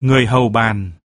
Người hầu bàn.